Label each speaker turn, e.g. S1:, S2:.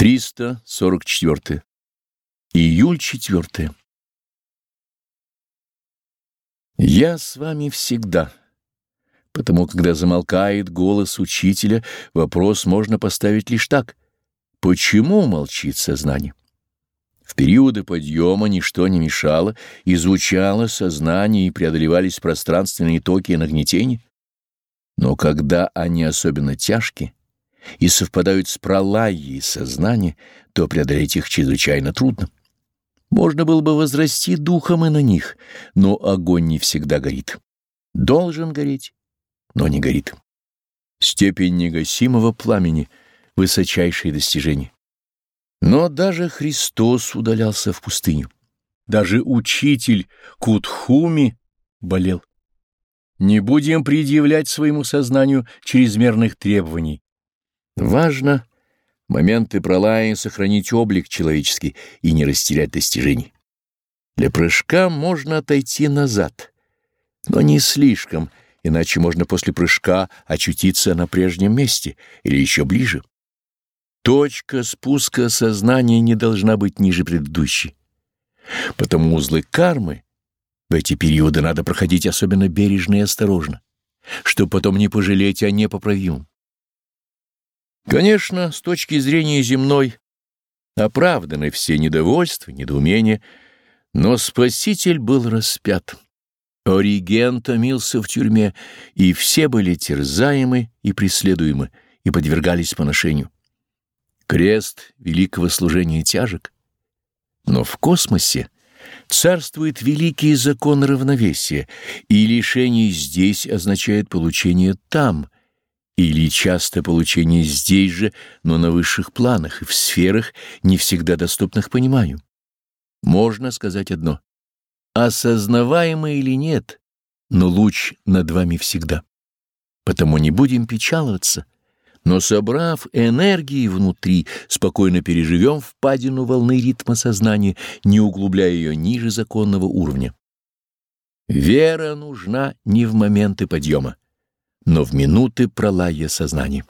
S1: 344. Июль 4. Я с вами всегда. Потому, когда замолкает голос учителя, вопрос можно поставить лишь так. Почему молчит сознание? В периоды подъема ничто не мешало, изучало сознание и преодолевались пространственные токи и нагнетения. Но когда они особенно тяжкие, и совпадают с пролаей сознания, то преодолеть их чрезвычайно трудно. Можно было бы возрасти духом и на них, но огонь не всегда горит. Должен гореть, но не горит. Степень негасимого пламени — высочайшее достижение. Но даже Христос удалялся в пустыню. Даже учитель Кутхуми болел. Не будем предъявлять своему сознанию чрезмерных требований, Важно в моменты пролая сохранить облик человеческий и не растерять достижений. Для прыжка можно отойти назад, но не слишком, иначе можно после прыжка очутиться на прежнем месте или еще ближе. Точка спуска сознания не должна быть ниже предыдущей. Потому узлы кармы в эти периоды надо проходить особенно бережно и осторожно, чтобы потом не пожалеть о непоправимом. Конечно, с точки зрения земной оправданы все недовольства, недоумения, но Спаситель был распят. Ориген томился в тюрьме, и все были терзаемы и преследуемы, и подвергались поношению. Крест великого служения тяжек, но в космосе царствует великий закон равновесия, и лишение здесь означает получение там — или часто получение здесь же, но на высших планах и в сферах, не всегда доступных пониманию. Можно сказать одно. Осознаваемо или нет, но луч над вами всегда. Потому не будем печаловаться, но, собрав энергии внутри, спокойно переживем впадину волны ритма сознания, не углубляя ее ниже законного уровня. Вера нужна не в моменты подъема, но в минуты пролая сознания.